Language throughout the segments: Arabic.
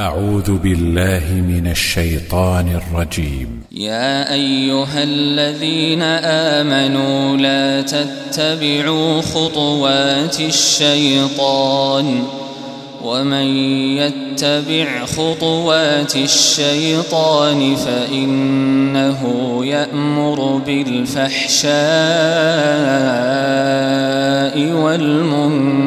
أعوذ بالله من الشيطان الرجيم. يا أيها الذين آمنوا لا تتبعوا خطوات الشيطان ومن يتبع خطوات الشيطان فإنه يأمر بالفحشاء والمنكر.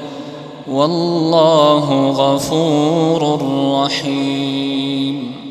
والله غفور رحيم.